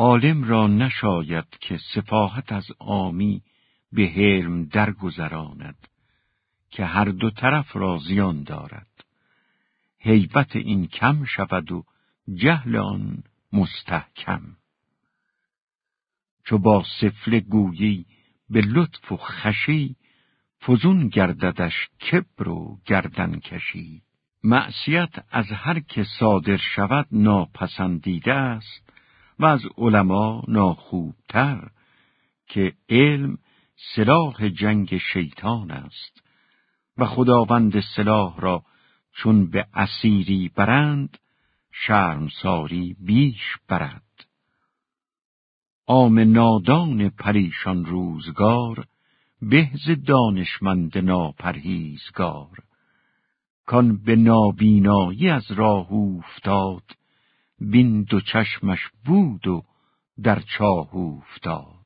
عالم را نشاید که سفاهت از آمی به حلم درگذراند که هر دو طرف را زیان دارد. هیبت این کم شود و جهل آن مستحکم. چو با سفله گویی به لطف و خشی فزون گرددش کبر و گردن کشی. معصیت از هر که صادر شود ناپسندیده است و از علما ناخوبتر که علم سلاح جنگ شیطان است و خداوند سلاح را چون به اسیری برند شرمساری بیش برد. عام نادان پریشان روزگار بهز دانشمند ناپرهیزگار. کان به نابینایی از راه افتاد بین دو چشمش بود و در چاه افتاد